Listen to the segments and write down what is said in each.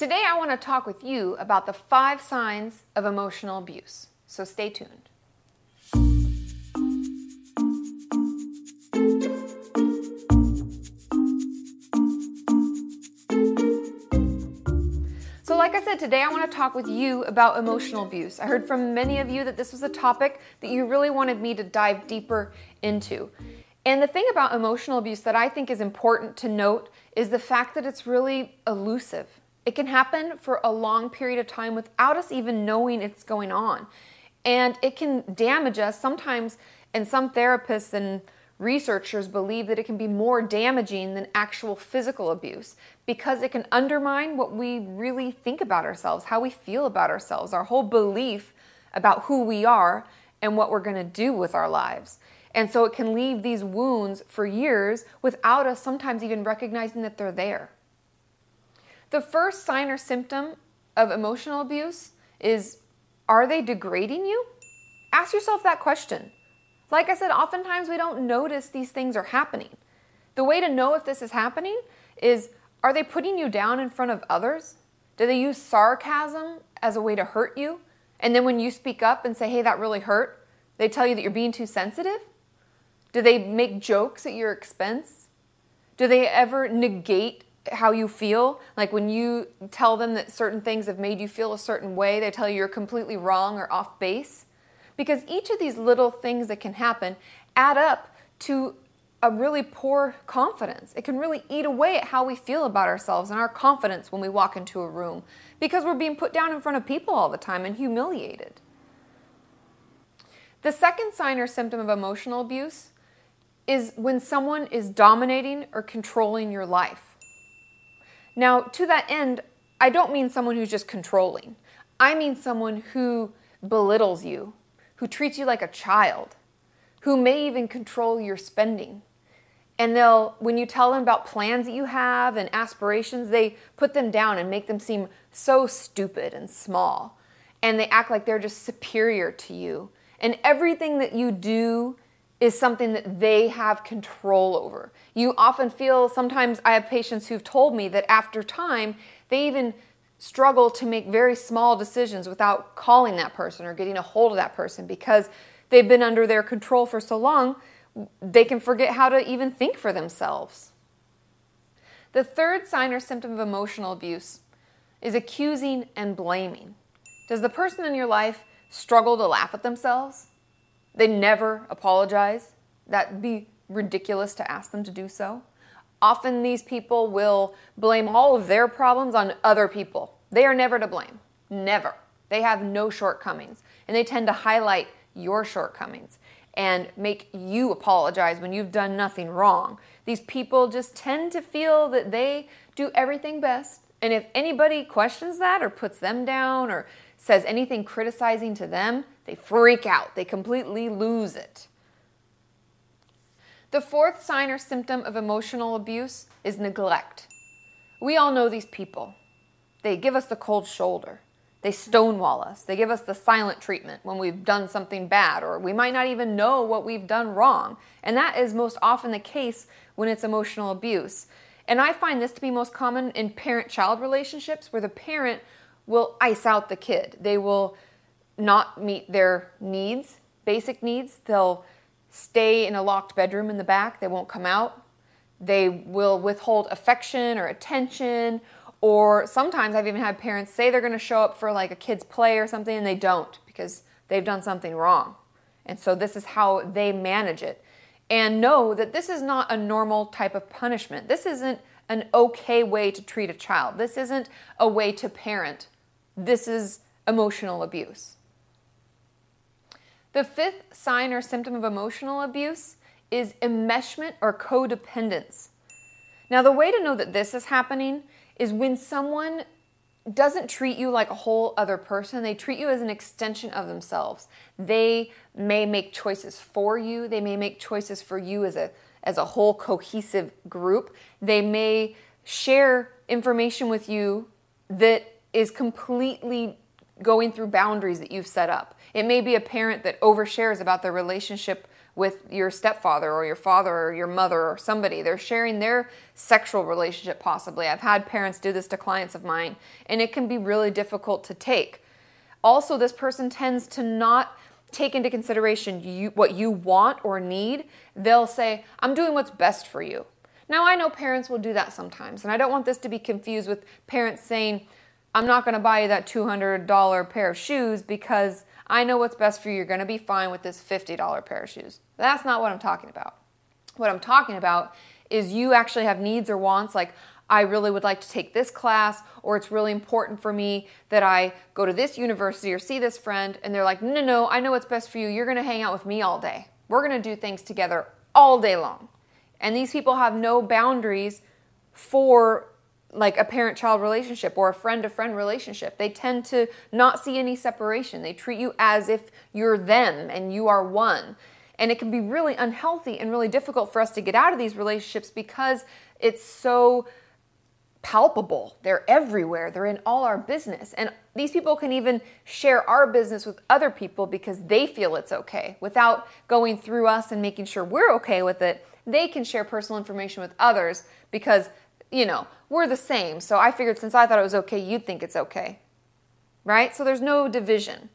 Today, I want to talk with you about the five signs of emotional abuse. So stay tuned. So, like I said, today I want to talk with you about emotional abuse. I heard from many of you that this was a topic that you really wanted me to dive deeper into. And the thing about emotional abuse that I think is important to note is the fact that it's really elusive. It can happen for a long period of time without us even knowing it's going on. And it can damage us sometimes, and some therapists and researchers believe that it can be more damaging than actual physical abuse because it can undermine what we really think about ourselves, how we feel about ourselves, our whole belief about who we are and what we're going to do with our lives. And so it can leave these wounds for years without us sometimes even recognizing that they're there. The first sign or symptom of emotional abuse is are they degrading you? Ask yourself that question. Like I said, oftentimes we don't notice these things are happening. The way to know if this is happening is are they putting you down in front of others? Do they use sarcasm as a way to hurt you? And then when you speak up and say, hey, that really hurt, they tell you that you're being too sensitive? Do they make jokes at your expense? Do they ever negate how you feel? Like when you tell them that certain things have made you feel a certain way, they tell you you're completely wrong or off base? Because each of these little things that can happen add up to a really poor confidence. It can really eat away at how we feel about ourselves and our confidence when we walk into a room because we're being put down in front of people all the time and humiliated. The second sign or symptom of emotional abuse is when someone is dominating or controlling your life. Now, to that end, I don't mean someone who's just controlling. I mean someone who belittles you, who treats you like a child, who may even control your spending. And they'll, when you tell them about plans that you have and aspirations, they put them down and make them seem so stupid and small. And they act like they're just superior to you. And everything that you do is something that they have control over. You often feel, sometimes I have patients who've told me that after time, they even struggle to make very small decisions without calling that person or getting a hold of that person because they've been under their control for so long, they can forget how to even think for themselves. The third sign or symptom of emotional abuse is accusing and blaming. Does the person in your life struggle to laugh at themselves? They never apologize. That'd be ridiculous to ask them to do so. Often these people will blame all of their problems on other people. They are never to blame. Never. They have no shortcomings. And they tend to highlight your shortcomings and make you apologize when you've done nothing wrong. These people just tend to feel that they do everything best. And if anybody questions that or puts them down or says anything criticizing to them, they freak out. They completely lose it. The fourth sign or symptom of emotional abuse is neglect. We all know these people. They give us the cold shoulder. They stonewall us. They give us the silent treatment when we've done something bad, or we might not even know what we've done wrong. And that is most often the case when it's emotional abuse. And I find this to be most common in parent child relationships where the parent will ice out the kid. They will not meet their needs, basic needs. They'll stay in a locked bedroom in the back, they won't come out. They will withhold affection or attention. Or sometimes I've even had parents say they're going to show up for like a kid's play or something and they don't because they've done something wrong. And so this is how they manage it. And know that this is not a normal type of punishment. This isn't an okay way to treat a child. This isn't a way to parent. This is emotional abuse. The fifth sign or symptom of emotional abuse is enmeshment or codependence. Now, the way to know that this is happening is when someone doesn't treat you like a whole other person, they treat you as an extension of themselves. They may make choices for you, they may make choices for you as a as a whole cohesive group. They may share information with you that is completely going through boundaries that you've set up. It may be a parent that overshares about their relationship with your stepfather or your father or your mother or somebody. They're sharing their sexual relationship, possibly. I've had parents do this to clients of mine, and it can be really difficult to take. Also, this person tends to not take into consideration you, what you want or need. They'll say, I'm doing what's best for you. Now, I know parents will do that sometimes, and I don't want this to be confused with parents saying, I'm not going to buy you that $200 pair of shoes because I know what's best for you. You're going to be fine with this $50 pair of shoes. That's not what I'm talking about. What I'm talking about is you actually have needs or wants like, I really would like to take this class, or it's really important for me that I go to this university or see this friend. And they're like, no, no, I know what's best for you. You're going to hang out with me all day. We're going to do things together all day long. And these people have no boundaries for like a parent child relationship or a friend to friend relationship. They tend to not see any separation. They treat you as if you're them and you are one. And it can be really unhealthy and really difficult for us to get out of these relationships because it's so palpable. They're everywhere. They're in all our business. And these people can even share our business with other people because they feel it's okay without going through us and making sure we're okay with it. They can share personal information with others because you know, we're the same. So I figured since I thought it was okay, you'd think it's okay. Right? So there's no division.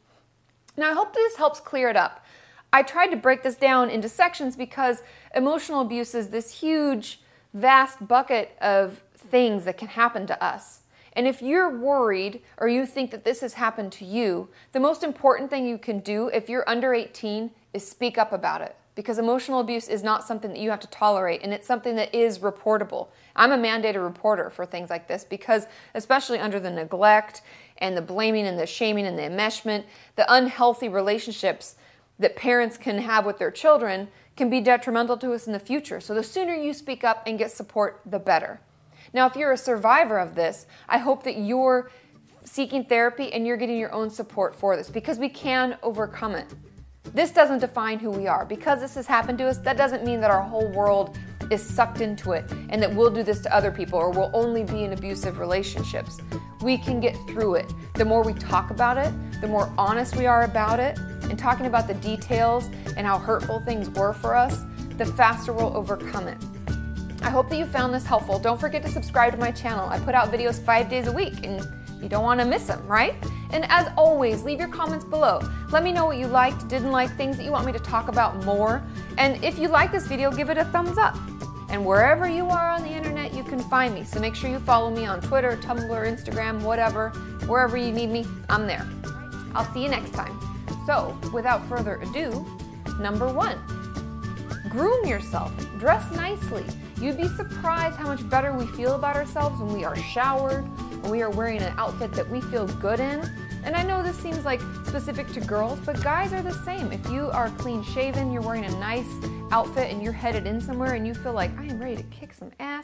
Now I hope this helps clear it up. I tried to break this down into sections because emotional abuse is this huge, vast bucket of things that can happen to us. And if you're worried or you think that this has happened to you, the most important thing you can do if you're under 18 is speak up about it because emotional abuse is not something that you have to tolerate and it's something that is reportable. I'm a mandated reporter for things like this because, especially under the neglect and the blaming and the shaming and the enmeshment, the unhealthy relationships that parents can have with their children can be detrimental to us in the future. So, the sooner you speak up and get support, the better. Now, if you're a survivor of this, I hope that you're seeking therapy and you're getting your own support for this because we can overcome it. This doesn't define who we are. Because this has happened to us, that doesn't mean that our whole world is sucked into it and that we'll do this to other people or we'll only be in abusive relationships. We can get through it. The more we talk about it, the more honest we are about it, and talking about the details and how hurtful things were for us, the faster we'll overcome it. I hope that you found this helpful. Don't forget to subscribe to my channel. I put out videos five days a week and you don't want to miss them, right? And as always, leave your comments below. Let me know what you liked, didn't like, things that you want me to talk about more. And if you like this video, give it a thumbs up. And wherever you are on the internet, you can find me. So make sure you follow me on Twitter, Tumblr, Instagram, whatever. Wherever you need me, I'm there. I'll see you next time. So, without further ado, number one, groom yourself, dress nicely. You'd be surprised how much better we feel about ourselves when we are showered, we are wearing an outfit that we feel good in. And I know this seems like specific to girls, but guys are the same. If you are clean shaven, you're wearing a nice outfit, and you're headed in somewhere and you feel like, I am ready to kick some ass,